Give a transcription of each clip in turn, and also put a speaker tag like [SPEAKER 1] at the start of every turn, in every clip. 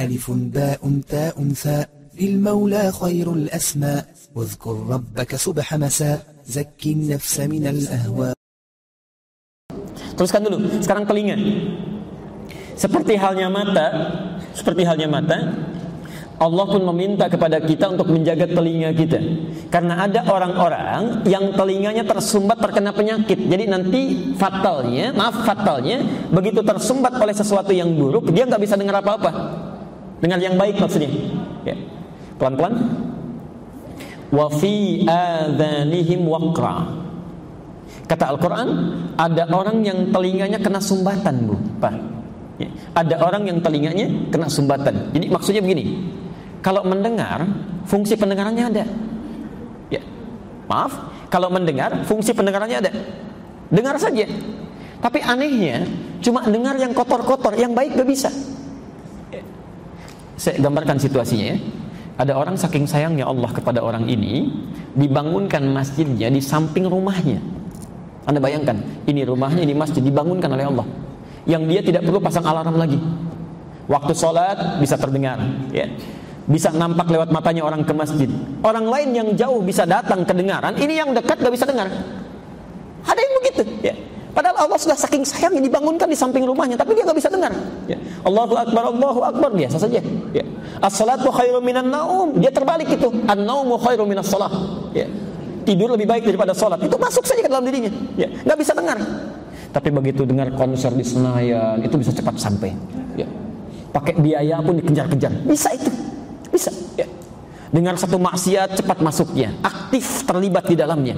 [SPEAKER 1] ألف باء تاء ثاء للمولى خير الأسماء واذكر ربك صبح مساء زك النفس من الأهواء
[SPEAKER 2] Teruskan dulu. Sekarang telinga. Seperti halnya mata, seperti halnya mata, Allah pun meminta kepada kita untuk menjaga telinga kita. Karena ada orang-orang yang telinganya tersumbat terkena penyakit. Jadi nanti fatalnya, maaf fatalnya, begitu tersumbat oleh sesuatu yang buruk, dia nggak bisa dengar apa-apa. Dengar yang baik maksudnya. Ya. Pelan-pelan. Wa fi adhanihim. Kata Al-Quran, ada orang yang telinganya kena sumbatan, Bu. Pak. Ya. Ada orang yang telinganya kena sumbatan. Jadi maksudnya begini, kalau mendengar, fungsi pendengarannya ada. Ya. Maaf, kalau mendengar, fungsi pendengarannya ada. Dengar saja. Tapi anehnya, cuma dengar yang kotor-kotor, yang baik gak bisa. Ya. Saya gambarkan situasinya ya. Ada orang saking sayangnya Allah kepada orang ini, dibangunkan masjidnya di samping rumahnya. Anda bayangkan, ini rumahnya, ini masjid dibangunkan oleh Allah. Yang dia tidak perlu pasang alarm lagi. Waktu sholat bisa terdengar, ya. Bisa nampak lewat matanya orang ke masjid. Orang lain yang jauh bisa datang kedengaran, ini yang dekat gak bisa dengar. Ada yang begitu, ya. Padahal Allah sudah saking sayangnya dibangunkan di samping rumahnya, tapi dia nggak bisa dengar. Ya. Allahu Akbar, Allahu Akbar. Biasa saja. Ya. As-salatu khairu minan naum. Dia terbalik itu. An-naumu khairu minas salah. Ya. Tidur lebih baik daripada sholat. Itu masuk saja ke dalam dirinya. Ya. Nggak bisa dengar. Tapi begitu dengar konser di Senayan itu bisa cepat sampai. Ya. Pakai biaya pun dikejar-kejar. Bisa itu. Bisa. Ya. Dengar satu maksiat cepat masuknya. Aktif terlibat di dalamnya.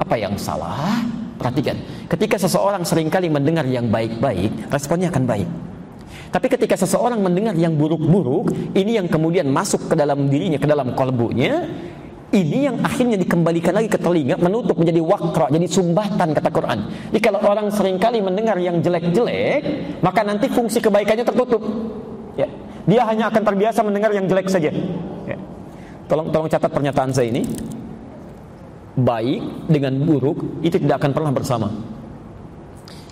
[SPEAKER 2] Apa yang salah perhatikan ketika seseorang sering kali mendengar yang baik-baik responnya akan baik. Tapi ketika seseorang mendengar yang buruk-buruk, ini yang kemudian masuk ke dalam dirinya, ke dalam kolbunya, ini yang akhirnya dikembalikan lagi ke telinga menutup menjadi wakra jadi sumbatan kata Quran. Jadi kalau orang sering kali mendengar yang jelek-jelek maka nanti fungsi kebaikannya tertutup. Ya. Dia hanya akan terbiasa mendengar yang jelek saja. Ya. tolong tolong catat pernyataan saya ini baik dengan buruk itu tidak akan pernah bersama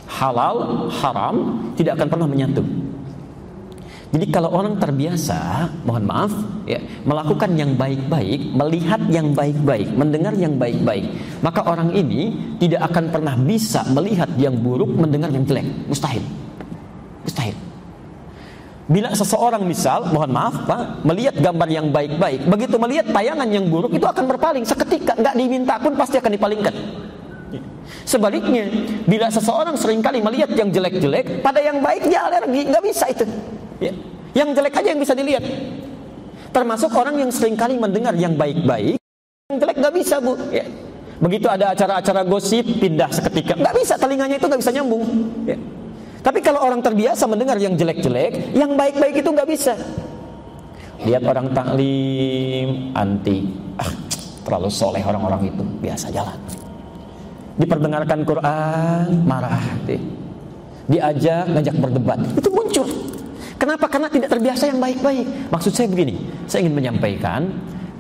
[SPEAKER 2] halal haram tidak akan pernah menyatu jadi kalau orang terbiasa, mohon maaf, ya, melakukan yang baik-baik, melihat yang baik-baik, mendengar yang baik-baik, maka orang ini tidak akan pernah bisa melihat yang buruk, mendengar yang jelek. Mustahil. Bila seseorang misal, mohon maaf Pak, melihat gambar yang baik-baik, begitu melihat tayangan yang buruk itu akan berpaling seketika, nggak diminta pun pasti akan dipalingkan. Sebaliknya, bila seseorang sering kali melihat yang jelek-jelek, pada yang baik dia alergi, nggak bisa itu. Ya. Yang jelek aja yang bisa dilihat. Termasuk orang yang sering kali mendengar yang baik-baik, yang jelek nggak bisa bu. Ya. Begitu ada acara-acara gosip, pindah seketika. Nggak bisa, telinganya itu nggak bisa nyambung. Ya. Tapi kalau orang terbiasa mendengar yang jelek-jelek, yang baik-baik itu nggak bisa. Lihat orang taklim, anti. Ah, terlalu soleh orang-orang itu, biasa jalan. Diperdengarkan Quran, marah. Diajak, ngajak berdebat, itu muncul. Kenapa? Karena tidak terbiasa yang baik-baik. Maksud saya begini, saya ingin menyampaikan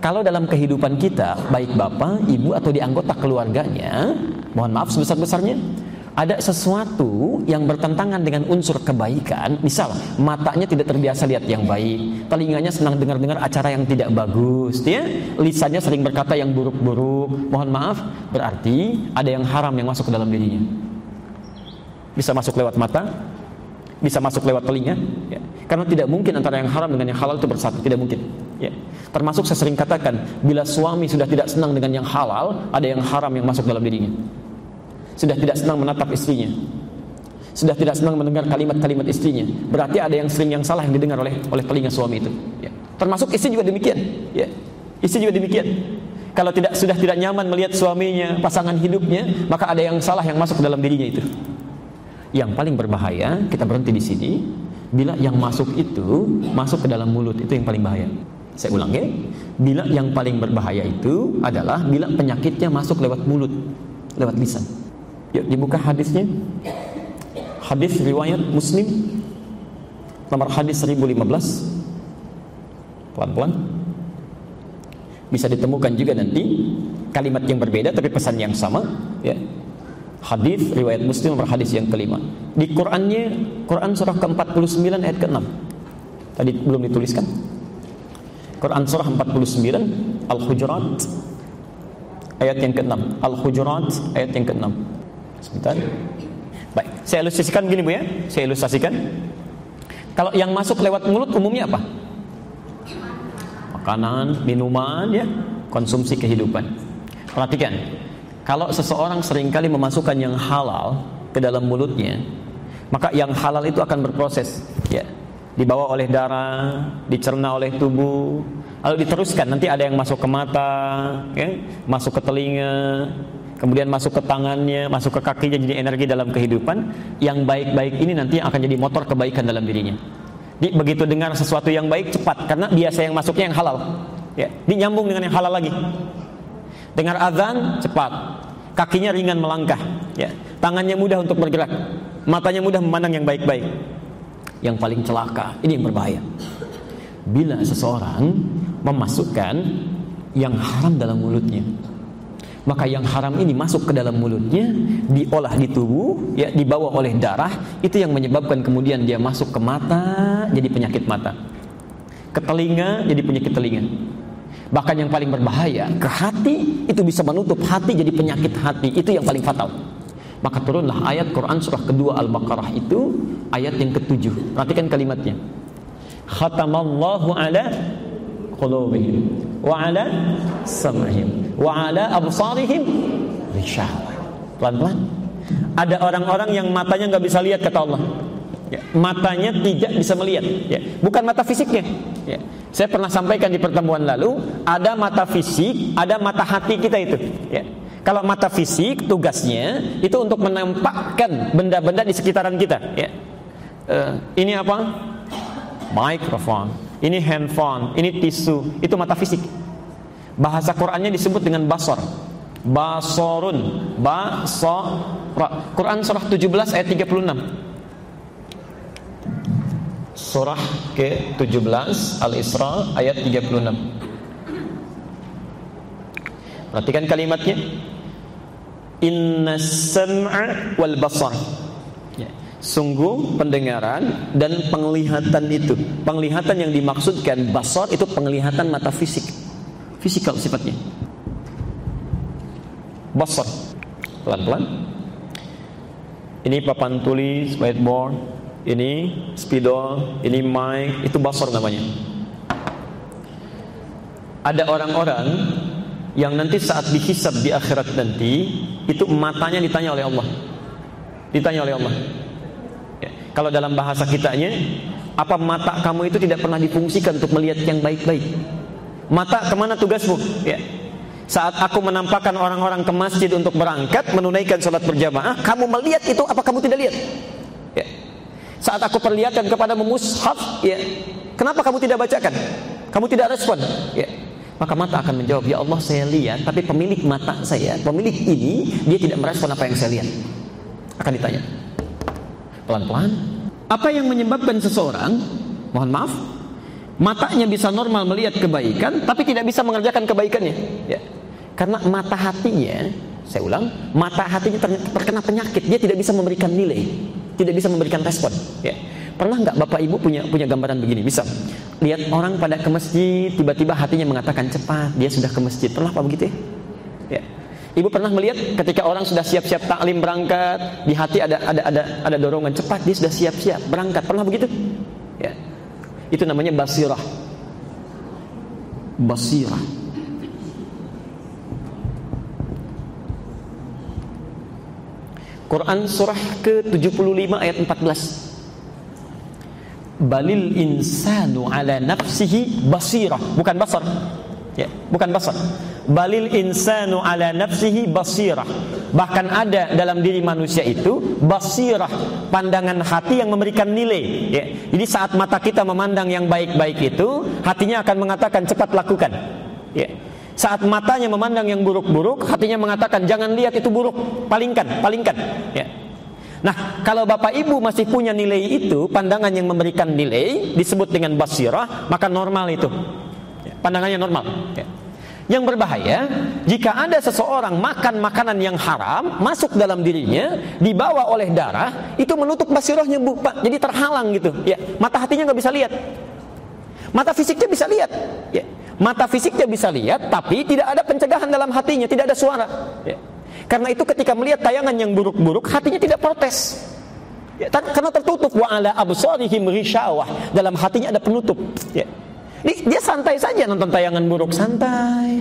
[SPEAKER 2] kalau dalam kehidupan kita, baik bapak, ibu atau di anggota keluarganya, mohon maaf sebesar-besarnya, ada sesuatu yang bertentangan dengan unsur kebaikan, misal matanya tidak terbiasa lihat yang baik, telinganya senang dengar-dengar acara yang tidak bagus, ya, lisannya sering berkata yang buruk-buruk, mohon maaf, berarti ada yang haram yang masuk ke dalam dirinya. Bisa masuk lewat mata, bisa masuk lewat telinga, ya. Karena tidak mungkin antara yang haram dengan yang halal itu bersatu, tidak mungkin. Ya. Termasuk saya sering katakan, bila suami sudah tidak senang dengan yang halal, ada yang haram yang masuk dalam dirinya. Sudah tidak senang menatap istrinya. Sudah tidak senang mendengar kalimat-kalimat istrinya. Berarti ada yang sering yang salah yang didengar oleh oleh telinga suami itu. Ya. Termasuk istri juga demikian. Ya. Istri juga demikian. Kalau tidak sudah tidak nyaman melihat suaminya, pasangan hidupnya, maka ada yang salah yang masuk dalam dirinya itu. Yang paling berbahaya, kita berhenti di sini, Bila yang masuk itu masuk ke dalam mulut itu yang paling bahaya. Saya ulang ya. Bila yang paling berbahaya itu adalah bila penyakitnya masuk lewat mulut, lewat lisan. Yuk dibuka hadisnya. Hadis riwayat Muslim nomor hadis 1015. Pelan-pelan. Bisa ditemukan juga nanti kalimat yang berbeda tapi pesan yang sama, ya. Hadis riwayat Muslim nomor hadis yang kelima. Di Qur'annya Quran surah ke-49 ayat ke-6. Tadi belum dituliskan. Quran surah 49 Al-Hujurat ayat yang ke-6. Al-Hujurat ayat yang ke-6. Sebentar. Baik, saya ilustrasikan gini Bu ya. Saya ilustrasikan. Kalau yang masuk lewat mulut umumnya apa? Makanan, minuman ya, konsumsi kehidupan. Perhatikan. Kalau seseorang sering kali memasukkan yang halal ke dalam mulutnya, maka yang halal itu akan berproses, ya. Dibawa oleh darah, dicerna oleh tubuh, lalu diteruskan nanti ada yang masuk ke mata, ya, masuk ke telinga, kemudian masuk ke tangannya, masuk ke kakinya jadi energi dalam kehidupan. Yang baik-baik ini nanti akan jadi motor kebaikan dalam dirinya. Di, begitu dengar sesuatu yang baik cepat karena biasa yang masuknya yang halal. Ya, dinyambung dengan yang halal lagi. Dengar azan cepat, kakinya ringan melangkah, ya. Tangannya mudah untuk bergerak, matanya mudah memandang yang baik-baik. Yang paling celaka, ini yang berbahaya. Bila seseorang memasukkan yang haram dalam mulutnya, maka yang haram ini masuk ke dalam mulutnya, diolah di tubuh, ya dibawa oleh darah, itu yang menyebabkan kemudian dia masuk ke mata, jadi penyakit mata. Ke telinga, jadi penyakit telinga. Bahkan yang paling berbahaya, ke hati itu bisa menutup hati jadi penyakit hati, itu yang paling fatal. Maka turunlah ayat Quran surah kedua Al-Baqarah itu ayat yang ketujuh. Perhatikan kalimatnya. Khatamallahu ala qulubihim wa ala sam'ihim wa ala absarihim. Pelan-pelan. Ada orang-orang yang matanya nggak bisa lihat kata Allah. Ya, matanya tidak bisa melihat. Ya, bukan mata fisiknya. Ya. Saya pernah sampaikan di pertemuan lalu, ada mata fisik, ada mata hati kita itu. Ya. Kalau mata fisik tugasnya itu untuk menampakkan benda-benda di sekitaran kita. Ya. Uh, ini apa? Mikrofon ini handphone, ini tisu, itu mata fisik. Bahasa Qurannya disebut dengan basor. Basorun, basora. Quran surah 17 ayat 36. Surah ke-17 Al-Isra ayat 36. Perhatikan kalimatnya. Inna sam'a wal basar Sungguh pendengaran dan penglihatan itu. Penglihatan yang dimaksudkan basar itu penglihatan mata fisik. Fisikal sifatnya. Basar. Pelan-pelan. Ini papan tulis, whiteboard. Ini spidol, ini mic. Itu basar namanya. Ada orang-orang Yang nanti saat dihisab di akhirat nanti Itu matanya ditanya oleh Allah. Ditanya oleh Allah kalau dalam bahasa kitanya, apa mata kamu itu tidak pernah difungsikan untuk melihat yang baik-baik? Mata ke mana tugasmu? Ya. Saat aku menampakkan orang-orang ke masjid untuk berangkat menunaikan sholat berjamaah, kamu melihat itu apa kamu tidak lihat? Ya. Saat aku perlihatkan kepada mushaf, ya, kenapa kamu tidak bacakan? Kamu tidak respon? Ya. Maka mata akan menjawab, ya Allah saya lihat, tapi pemilik mata saya, pemilik ini dia tidak merespon apa yang saya lihat. Akan ditanya. Pelan-pelan. Apa yang menyebabkan seseorang, mohon maaf, matanya bisa normal melihat kebaikan, tapi tidak bisa mengerjakan kebaikannya. Ya. Karena mata hatinya, saya ulang, mata hatinya terkena penyakit, dia tidak bisa memberikan nilai, tidak bisa memberikan respon. Ya. Pernah nggak bapak ibu punya punya gambaran begini? Bisa lihat orang pada ke masjid, tiba-tiba hatinya mengatakan cepat, dia sudah ke masjid. Pernah apa begitu ya? ya. Ibu pernah melihat ketika orang sudah siap-siap taklim berangkat, di hati ada ada ada ada dorongan cepat dia sudah siap-siap berangkat. Pernah begitu? Ya. Itu namanya basirah. Basirah. Quran surah ke-75 ayat 14. Balil insanu ala nafsihi basirah, bukan basar. Ya, bukan basar balil insanu ala nafsihi basirah bahkan ada dalam diri manusia itu basirah pandangan hati yang memberikan nilai ya. jadi saat mata kita memandang yang baik-baik itu hatinya akan mengatakan cepat lakukan ya. saat matanya memandang yang buruk-buruk hatinya mengatakan jangan lihat itu buruk palingkan palingkan ya. Nah, kalau Bapak Ibu masih punya nilai itu, pandangan yang memberikan nilai disebut dengan basirah, maka normal itu. Ya, pandangannya normal. Ya. Yang berbahaya jika ada seseorang makan makanan yang haram masuk dalam dirinya dibawa oleh darah itu menutup basirohnya bu pak jadi terhalang gitu ya mata hatinya nggak bisa lihat Mata fisiknya bisa lihat. Ya. Mata fisiknya bisa lihat, tapi tidak ada pencegahan dalam hatinya, tidak ada suara. Ya. Karena itu ketika melihat tayangan yang buruk-buruk, hatinya tidak protes. Ya, karena tertutup wa ala. Dalam hatinya ada penutup. Ya. Dia santai saja nonton tayangan buruk santai.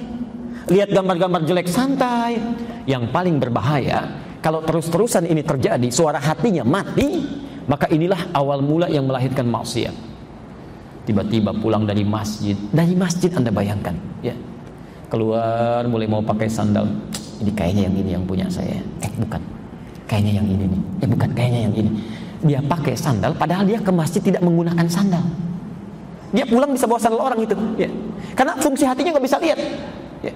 [SPEAKER 2] Lihat gambar-gambar jelek santai. Yang paling berbahaya kalau terus-terusan ini terjadi, suara hatinya mati, maka inilah awal mula yang melahirkan maksiat. Tiba-tiba pulang dari masjid, dari masjid Anda bayangkan, ya. Keluar mulai mau pakai sandal. Ini kayaknya yang ini yang punya saya. Eh, bukan. Kayaknya yang ini nih. Eh, bukan, kayaknya yang ini. Dia pakai sandal padahal dia ke masjid tidak menggunakan sandal. Dia pulang bisa bawa sandal orang itu, ya. Karena fungsi hatinya nggak bisa lihat. Ya.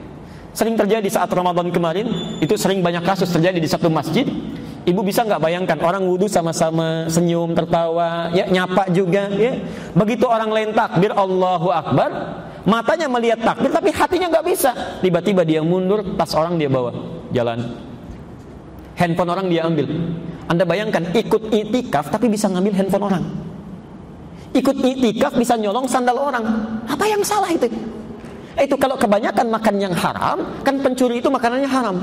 [SPEAKER 2] Sering terjadi saat Ramadan kemarin, itu sering banyak kasus terjadi di satu masjid. Ibu bisa nggak bayangkan orang wudhu sama-sama senyum, tertawa, ya nyapa juga, ya. Begitu orang lain takbir Allahu Akbar, matanya melihat takbir tapi hatinya nggak bisa. Tiba-tiba dia mundur, tas orang dia bawa, jalan. Handphone orang dia ambil. Anda bayangkan ikut itikaf tapi bisa ngambil handphone orang. Ikut itikaf bisa nyolong sandal orang. Apa yang salah itu? Itu kalau kebanyakan makan yang haram, kan pencuri itu makanannya haram.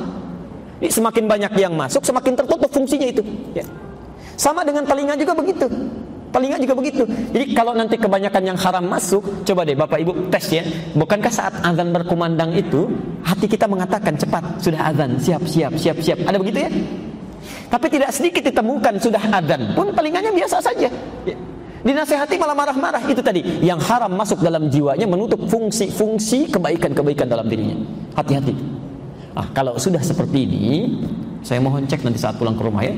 [SPEAKER 2] Ini semakin banyak yang masuk, semakin tertutup fungsinya itu. Ya. Sama dengan telinga juga begitu. Telinga juga begitu. Jadi kalau nanti kebanyakan yang haram masuk, coba deh Bapak Ibu tes ya. Bukankah saat azan berkumandang itu, hati kita mengatakan cepat, sudah azan, siap, siap, siap, siap. Ada begitu ya? Tapi tidak sedikit ditemukan sudah azan pun telinganya biasa saja. Ya. Dinasehati malah marah-marah itu tadi. Yang haram masuk dalam jiwanya menutup fungsi-fungsi kebaikan-kebaikan dalam dirinya. Hati-hati. Ah, kalau sudah seperti ini, saya mohon cek nanti saat pulang ke rumah ya.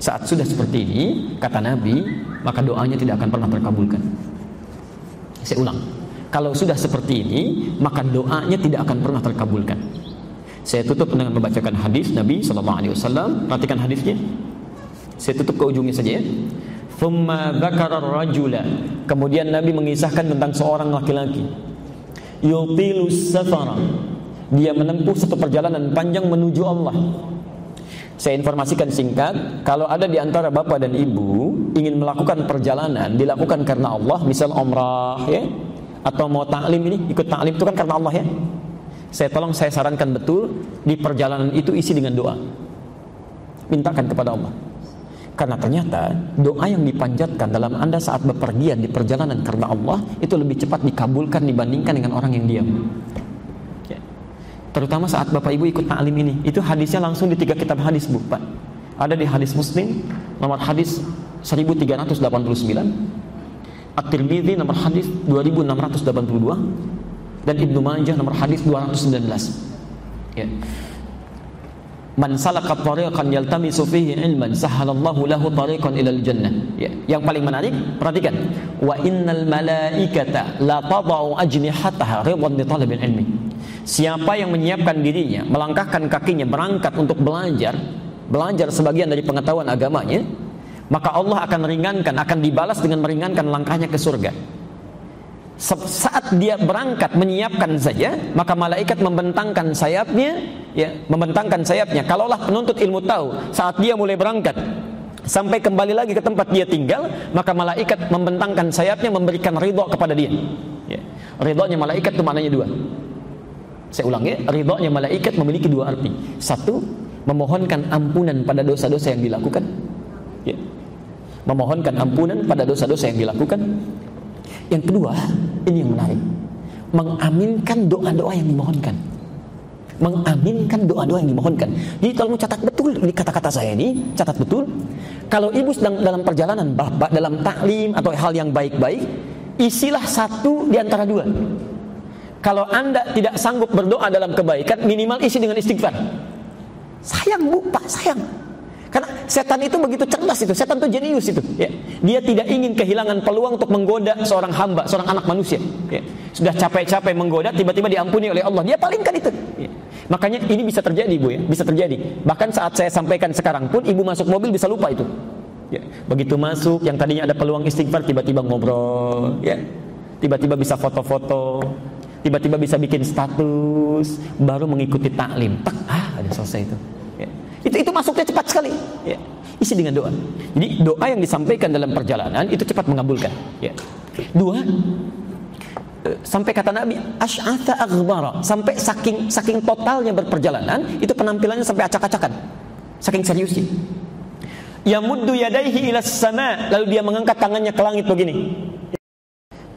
[SPEAKER 2] Saat sudah seperti ini, kata Nabi, maka doanya tidak akan pernah terkabulkan. Saya ulang. Kalau sudah seperti ini, maka doanya tidak akan pernah terkabulkan. Saya tutup dengan membacakan hadis Nabi Sallallahu Alaihi Wasallam. Perhatikan hadisnya. Saya tutup ke ujungnya saja ya. Thumma dzakara rajula. Kemudian Nabi mengisahkan tentang seorang laki-laki. Yutilu safara. Dia menempuh satu perjalanan panjang menuju Allah. Saya informasikan singkat, kalau ada di antara bapak dan ibu ingin melakukan perjalanan dilakukan karena Allah, misal umrah ya, atau mau taklim ini ikut taklim itu kan karena Allah ya. Saya tolong saya sarankan betul di perjalanan itu isi dengan doa. Mintakan kepada Allah. Karena ternyata doa yang dipanjatkan dalam Anda saat bepergian di perjalanan karena Allah itu lebih cepat dikabulkan dibandingkan dengan orang yang diam. Ya. Terutama saat Bapak Ibu ikut ta'lim ini, itu hadisnya langsung di tiga kitab hadis, Bu, Pak. Ada di hadis Muslim nomor hadis 1389, At-Tirmidzi nomor hadis 2682 dan Ibnu Majah nomor hadis 219. Ya. Man salaka tariqan yaltamisu fihi ilman sahalallahu lahu tariqan ilal jannah. Ya. Yang paling menarik, perhatikan. Wa innal malaikata la tadau ajnihataha ridwan li talabil ilmi. Siapa yang menyiapkan dirinya, melangkahkan kakinya berangkat untuk belajar, belajar sebagian dari pengetahuan agamanya, maka Allah akan ringankan, akan dibalas dengan meringankan langkahnya ke surga saat dia berangkat menyiapkan saja maka malaikat membentangkan sayapnya ya membentangkan sayapnya. Kalaulah penuntut ilmu tahu saat dia mulai berangkat sampai kembali lagi ke tempat dia tinggal maka malaikat membentangkan sayapnya memberikan ridho kepada dia. Ya. ridhonya malaikat itu maknanya dua. Saya ulang ya. Ridhonya malaikat memiliki dua arti. Satu memohonkan ampunan pada dosa-dosa yang dilakukan. Ya. memohonkan ampunan pada dosa-dosa yang dilakukan yang kedua, ini yang menarik. Mengaminkan doa-doa yang dimohonkan. Mengaminkan doa-doa yang dimohonkan. Jadi mau catat betul di kata-kata saya ini, catat betul. Kalau ibu sedang dalam perjalanan, bapak dalam taklim atau hal yang baik-baik, isilah satu di antara dua. Kalau anda tidak sanggup berdoa dalam kebaikan, minimal isi dengan istighfar. Sayang bu, pak sayang. Karena setan itu begitu cerdas itu, setan itu jenius itu. Ya. Dia tidak ingin kehilangan peluang untuk menggoda seorang hamba, seorang anak manusia. Ya. Sudah capek-capek menggoda, tiba-tiba diampuni oleh Allah. Dia palingkan itu. Ya. Makanya ini bisa terjadi, Bu ya, bisa terjadi. Bahkan saat saya sampaikan sekarang pun, ibu masuk mobil bisa lupa itu. Ya. Begitu masuk, yang tadinya ada peluang istighfar, tiba-tiba ngobrol, ya. Tiba-tiba bisa foto-foto, tiba-tiba bisa bikin status, baru mengikuti taklim. Tak, ah, ada selesai itu. Itu itu masuknya cepat sekali. Ya. Isi dengan doa. Jadi doa yang disampaikan dalam perjalanan itu cepat mengabulkan. Ya. Dua, eh, sampai kata Nabi asy'atha aghbara sampai saking saking totalnya berperjalanan itu penampilannya sampai acak-acakan saking seriusnya yamuddu yadaihi ila sama lalu dia mengangkat tangannya ke langit begini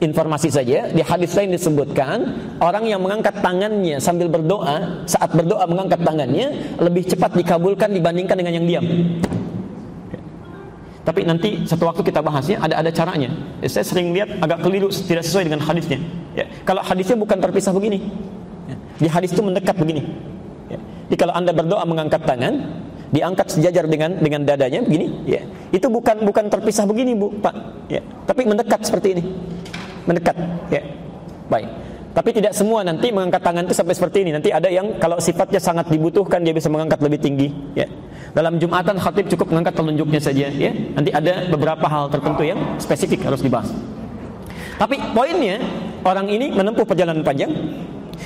[SPEAKER 2] informasi saja di hadis lain disebutkan orang yang mengangkat tangannya sambil berdoa saat berdoa mengangkat tangannya lebih cepat dikabulkan dibandingkan dengan yang diam. Tapi nanti satu waktu kita bahasnya ada ada caranya. Ya, saya sering lihat agak keliru tidak sesuai dengan hadisnya. Ya, kalau hadisnya bukan terpisah begini ya, di hadis itu mendekat begini. Ya. jadi kalau anda berdoa mengangkat tangan diangkat sejajar dengan dengan dadanya begini ya itu bukan bukan terpisah begini bu pak. Ya tapi mendekat seperti ini mendekat. Ya. Baik. Tapi tidak semua nanti mengangkat tangan itu sampai seperti ini. Nanti ada yang kalau sifatnya sangat dibutuhkan dia bisa mengangkat lebih tinggi. Ya. Dalam jumatan khatib cukup mengangkat telunjuknya saja ya. Nanti ada beberapa hal tertentu yang spesifik harus dibahas. Tapi poinnya orang ini menempuh perjalanan panjang.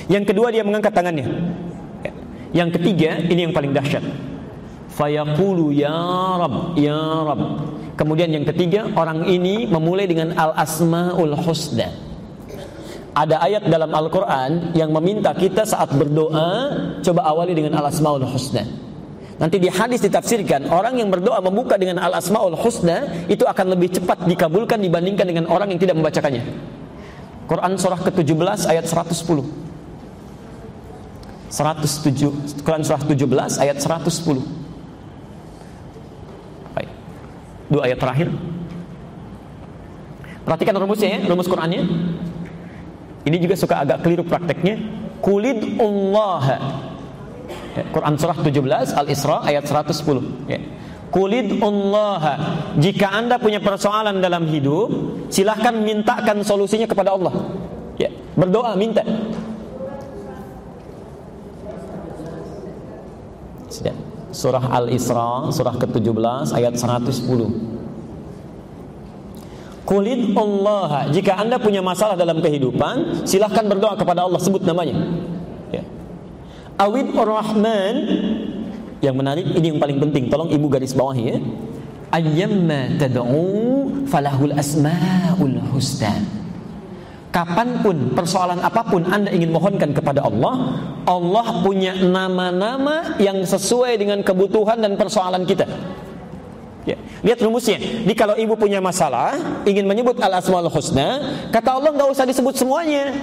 [SPEAKER 2] Yang kedua dia mengangkat tangannya. Ya. yang ketiga ini yang paling dahsyat. Fayaqulu ya rab ya rab kemudian yang ketiga orang ini memulai dengan al asmaul husna ada ayat dalam Al-Quran yang meminta kita saat berdoa coba awali dengan al asmaul husna Nanti di hadis ditafsirkan orang yang berdoa membuka dengan al asmaul husna itu akan lebih cepat dikabulkan dibandingkan dengan orang yang tidak membacakannya. Quran surah ke-17 ayat 110. 107 Quran surah 17 ayat 110. Dua ayat terakhir. Perhatikan rumusnya ya, rumus Qur'annya. Ini juga suka agak keliru prakteknya. Kulid Allah. Ya, Quran surah 17 Al-Isra ayat 110. Ya. Kulid Allah. Jika Anda punya persoalan dalam hidup, silahkan mintakan solusinya kepada Allah. Ya, berdoa minta. Sudah surah Al-Isra surah ke-17 ayat 110 Kulid Allah Jika anda punya masalah dalam kehidupan Silahkan berdoa kepada Allah Sebut namanya. Ya. Awid Ar-Rahman Yang menarik Ini yang paling penting Tolong ibu garis bawah ya. Ayyamma tad'u Falahul asma'ul husna Kapan pun persoalan apa pun Anda ingin mohonkan kepada Allah Allah punya nama-nama yang sesuai dengan kebutuhan dan persoalan kita ya. Lihat rumusnya Jadi kalau ibu punya masalah Ingin menyebut al-asma'ul husna Kata Allah nggak usah disebut semuanya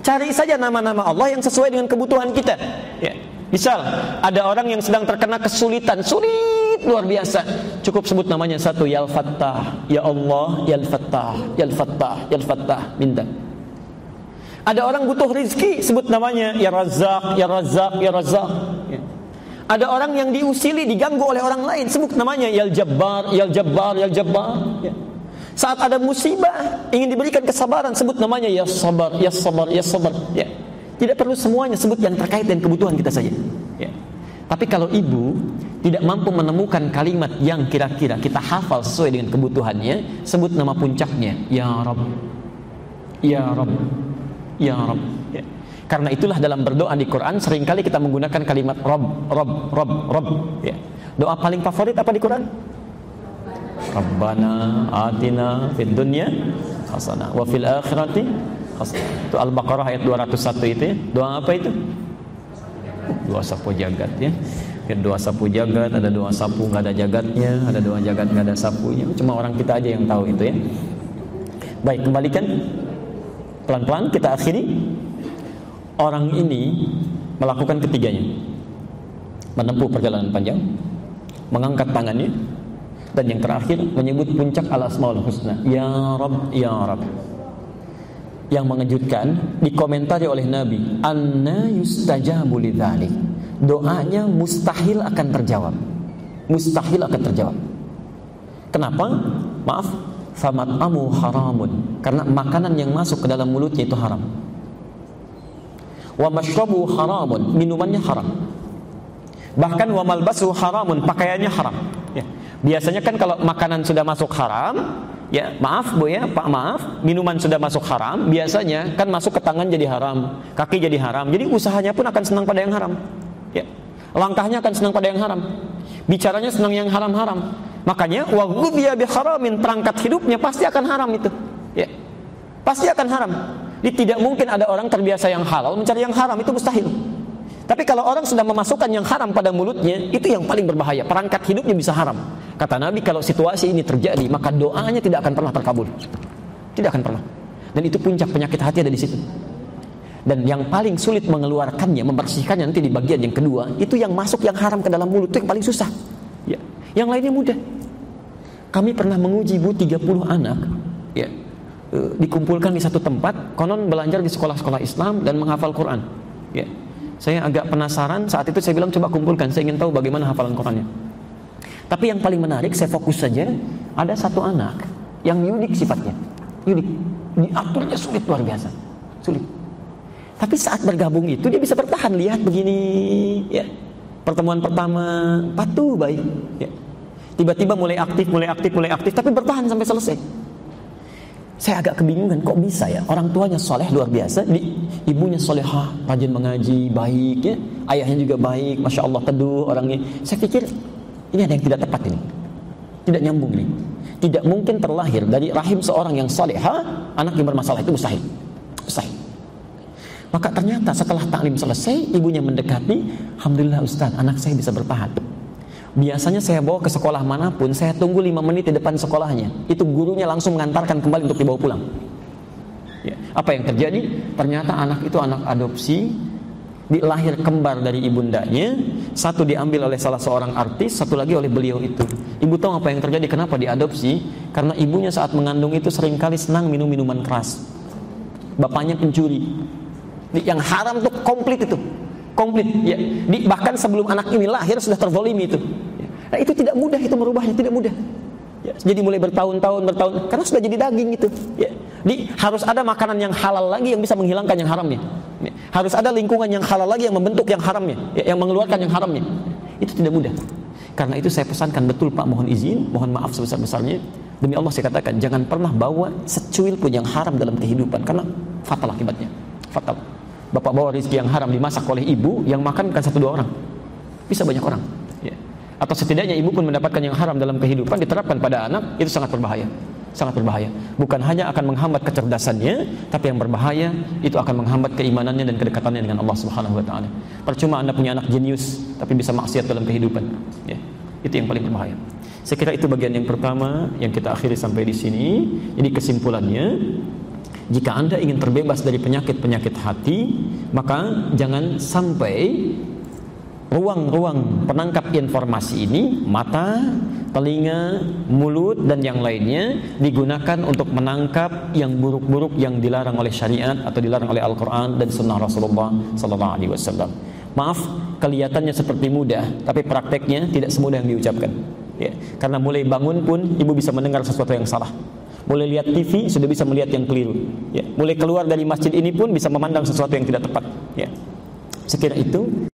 [SPEAKER 2] Cari saja nama-nama Allah yang sesuai dengan kebutuhan kita ya. Misal ada orang yang sedang terkena kesulitan, sulit luar biasa. Cukup sebut namanya satu, Ya Fattah, Ya Allah, Ya Fattah, Ya Fattah, Ya Fattah, minta. Ada orang butuh rizki, sebut namanya Ya Razak, Ya Razak, Ya Razak. Ya. Ada orang yang diusili, diganggu oleh orang lain, sebut namanya Ya Jabbar, Ya Jabbar, Ya Jabbar. Ya. Saat ada musibah, ingin diberikan kesabaran, sebut namanya Ya Sabar, Ya Sabar, Ya Sabar. Ya. Tidak perlu semuanya sebut yang terkait dengan kebutuhan kita saja. Ya. Tapi kalau ibu tidak mampu menemukan kalimat yang kira-kira kita hafal sesuai dengan kebutuhannya, sebut nama puncaknya, Ya Rob, Ya Rob, Ya Rob. Ya. Karena itulah dalam berdoa di Quran sering kali kita menggunakan kalimat Rob, Rob, Rob, Rob. Ya. Doa paling favorit apa di Quran? Rabbana atina fid dunya hasanah wa fil akhirati itu Al-Baqarah ayat 201 itu ya. Doa apa itu? Doa sapu jagat ya. Ya doa sapu jagat, ada doa sapu nggak ada jagatnya, ada doa jagat nggak ada sapunya. Cuma orang kita aja yang tahu itu ya. Baik, kembalikan pelan-pelan kita akhiri. Orang ini melakukan ketiganya. Menempuh perjalanan panjang, mengangkat tangannya, dan yang terakhir menyebut puncak al-asmaul husna. Ya Rabb, ya Rabb yang mengejutkan dikomentari oleh Nabi anna yustajabu lidzalik doanya mustahil akan terjawab. Mustahil akan terjawab. Kenapa? Maaf. Famat amu haramun. Karena makanan yang masuk ke dalam mulutnya itu haram. Wa mashrabu haramun. Minumannya haram. Bahkan wa malbasu haramun. Pakaiannya haram. Ya. biasanya kan kalau makanan sudah masuk haram ya maaf bu ya pak maaf. Minuman sudah masuk haram biasanya kan masuk ke tangan jadi haram kaki jadi haram. Jadi usahanya pun akan senang pada yang haram ya langkahnya akan senang pada yang haram bicaranya senang yang haram-haram makanya wa bi haramin perangkat hidupnya pasti akan haram itu ya Pasti akan haram. Jadi tidak mungkin ada orang terbiasa yang halal mencari yang haram itu mustahil. Tapi kalau orang sudah memasukkan yang haram pada mulutnya, itu yang paling berbahaya. Perangkat hidupnya bisa haram. Kata Nabi, kalau situasi ini terjadi, maka doanya tidak akan pernah terkabul. Tidak akan pernah. Dan itu puncak penyakit hati ada di situ. Dan yang paling sulit mengeluarkannya, membersihkannya nanti di bagian yang kedua, itu yang masuk yang haram ke dalam mulut itu yang paling susah. Ya. Yang lainnya mudah. Kami pernah menguji bu 30 anak, ya, e, dikumpulkan di satu tempat, konon belajar di sekolah-sekolah Islam dan menghafal Quran. Ya. Saya agak penasaran saat itu saya bilang coba kumpulkan, saya ingin tahu bagaimana hafalan Qurannya. Tapi yang paling menarik, saya fokus saja, ada satu anak yang unik sifatnya. Unik. Diaturnya sulit luar biasa. Sulit. Tapi saat bergabung itu dia bisa bertahan. Lihat begini, ya. Pertemuan pertama patuh baik, ya. Tiba-tiba mulai aktif, mulai aktif, mulai aktif, tapi bertahan sampai selesai. Saya agak kebingungan, kok bisa ya? Orang tuanya soleh luar biasa, di, ibunya solehah, rajin mengaji, baik ya. Ayahnya juga baik, masya Allah teduh orangnya. Saya pikir ini ada yang tidak tepat ini. Tidak nyambung ini. Tidak mungkin terlahir dari rahim seorang yang soleha, anak yang bermasalah itu. Mustahil. Maka ternyata setelah taklim selesai, ibunya mendekati, Alhamdulillah Ustaz, anak saya bisa bertahan. Biasanya saya bawa ke sekolah mana pun, saya tunggu lima menit di depan sekolahnya. Itu gurunya langsung mengantarkan kembali untuk dibawa pulang. Ya. Apa yang terjadi? Ternyata anak itu anak adopsi dilahir kembar dari ibundanya, satu diambil oleh salah seorang artis, satu lagi oleh beliau itu. Ibu tahu apa yang terjadi? Kenapa diadopsi? Karena ibunya saat mengandung itu sering kali senang minum minuman keras. Bapaknya pencuri. Yang haram tuh komplit itu. Komplit ya. Di, bahkan sebelum anak ini lahir sudah terzolimi itu. Nah, itu tidak mudah itu merubahnya, tidak mudah. Ya, jadi mulai bertahun-tahun bertahun karena sudah jadi daging itu. Ya. Di, harus ada makanan yang halal lagi yang bisa menghilangkan yang haramnya. Ya. Harus ada lingkungan yang halal lagi yang membentuk yang haramnya, ya, yang mengeluarkan yang haramnya. Itu tidak mudah. Karena itu saya pesankan betul Pak mohon izin, mohon maaf sebesar-besarnya. Demi Allah saya katakan jangan pernah bawa secuil pun yang haram dalam kehidupan karena fatal akibatnya. Fatal. Bapak bawa rezeki yang haram dimasak oleh ibu yang makan bukan satu dua orang. Bisa banyak orang. Ya. Atau setidaknya ibu pun mendapatkan yang haram dalam kehidupan diterapkan pada anak itu sangat berbahaya. Sangat berbahaya. Bukan hanya akan menghambat kecerdasannya tapi yang berbahaya itu akan menghambat keimanannya dan kedekatannya dengan Allah Subhanahu wa taala. Percuma Anda punya anak jenius tapi bisa maksiat dalam kehidupan. Ya. Itu yang paling berbahaya. Saya kira itu bagian yang pertama yang kita akhiri sampai di sini. Jadi kesimpulannya jika Anda ingin terbebas dari penyakit-penyakit hati maka jangan sampai ruang-ruang penangkap informasi ini mata, telinga, mulut dan yang lainnya digunakan untuk menangkap yang buruk-buruk yang dilarang oleh syariat atau dilarang oleh Al-Qur'an dan sunnah Rasulullah sallallahu alaihi wasallam. Maaf, kelihatannya seperti mudah, tapi prakteknya tidak semudah yang diucapkan. Ya, karena mulai bangun pun ibu bisa mendengar sesuatu yang salah. Mulai lihat TV sudah bisa melihat yang keliru. Ya, mulai keluar dari masjid ini pun bisa memandang sesuatu yang tidak tepat. Ya. Itu